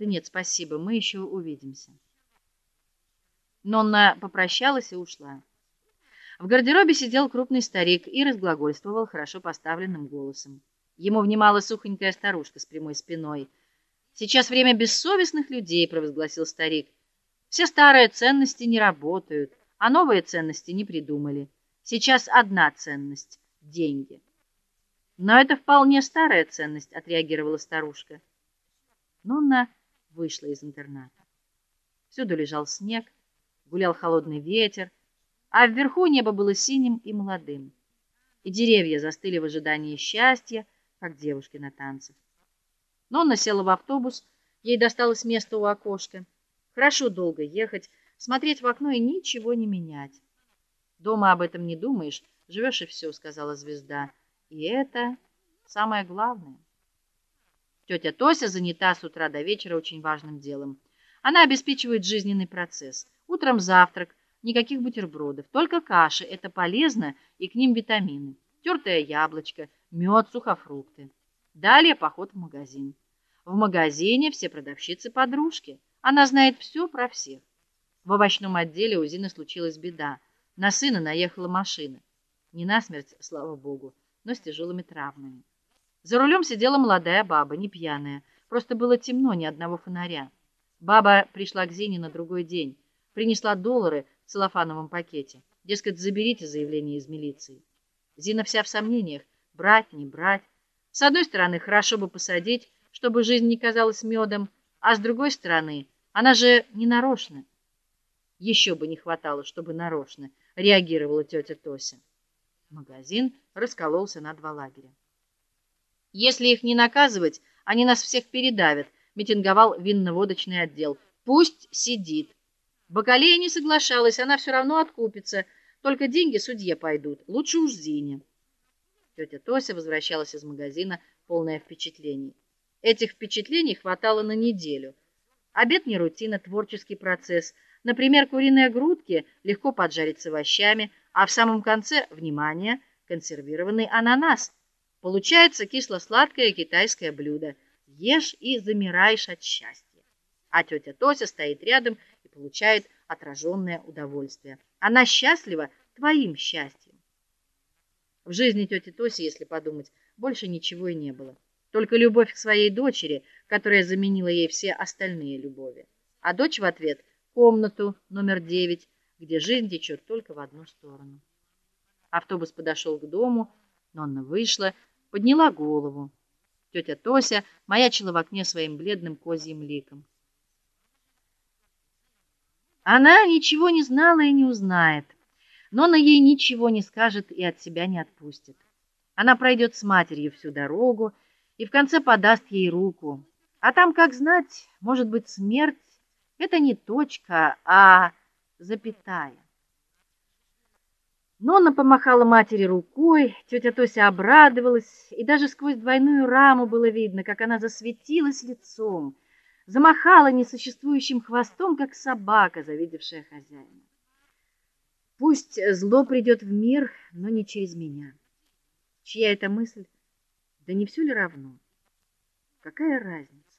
Да нет, спасибо, мы еще увидимся. Нонна попрощалась и ушла. В гардеробе сидел крупный старик и разглагольствовал хорошо поставленным голосом. Ему внимала сухонькая старушка с прямой спиной. Сейчас время бессовестных людей, провозгласил старик. Все старые ценности не работают, а новые ценности не придумали. Сейчас одна ценность деньги. Но это вполне старая ценность, отреагировала старушка. Нонна вышла из интерната. Всюду лежал снег, гулял холодный ветер, а вверху небо было синим и молодым. И деревья застыли в ожидании счастья, как девушки на танцах. Нонна села в автобус, ей досталось место у окошка. Хорошо долго ехать, смотреть в окно и ничего не менять. Дома об этом не думаешь, живешь и все, сказала звезда. И это самое главное. Тетя Тося занята с утра до вечера очень важным делом. Она обеспечивает жизненный процесс. Утром завтрак, никаких бутербродов, только каши это полезно и к ним витамины. Тертое яблочко, мед, сухофрукты. Далее поход в магазин. В магазине все продавщицы подружки. Она знает все про всех. В овощном отделе у Зины случилась беда. На сына наехала машина. Не насмерть, слава богу, но с тяжелыми травмами. За рулем сидела молодая баба, не пьяная. Просто было темно, ни одного фонаря. Баба пришла к Зине на другой день, принесла доллары в целлофановом пакете. Дескать, заберите заявление из милиции. Зина вся в сомнениях: брать, не брать. С одной стороны, хорошо бы посадить, чтобы жизнь не казалась медом, а с другой стороны, она же не нарочно. Еще бы не хватало, чтобы нарочно, реагировала тетя Тося. Магазин раскололся на два лагеря. Если их не наказывать, они нас всех передавят, митинговал винно-водочный отдел. Пусть сидит. Бакалея не соглашалась, она все равно откупится, только деньги судье пойдут. Лучше уж Зине. Тетя Тося возвращалась из магазина полная впечатлений. Этих впечатлений хватало на неделю. Обед не рутина, творческий процесс. Например, куриные грудки легко поджарить с овощами, а в самом конце внимание, консервированный ананас. Получается кисло-сладкое китайское блюдо. Ешь и замираешь от счастья. А тетя Тося стоит рядом и получает отраженное удовольствие. Она счастлива твоим счастьем. В жизни тети Тоси, если подумать, больше ничего и не было. Только любовь к своей дочери, которая заменила ей все остальные любови. А дочь в ответ комнату номер девять, где жизнь течет только в одну сторону. Автобус подошел к дому, Нонна вышла, подняла голову. Тетя Тося маячила в окне своим бледным козьим ликом. Она ничего не знала и не узнает, но на ей ничего не скажет и от себя не отпустит. Она пройдет с матерью всю дорогу и в конце подаст ей руку. А там, как знать, может быть, смерть это не точка, а запятая. Нонна помахала матери рукой, тетя Тося обрадовалась, и даже сквозь двойную раму было видно, как она засветилась лицом, замахала несуществующим хвостом, как собака, завидевшая хозяина. Пусть зло придет в мир, но не через меня. Чья это мысль? Да не все ли равно? Какая разница?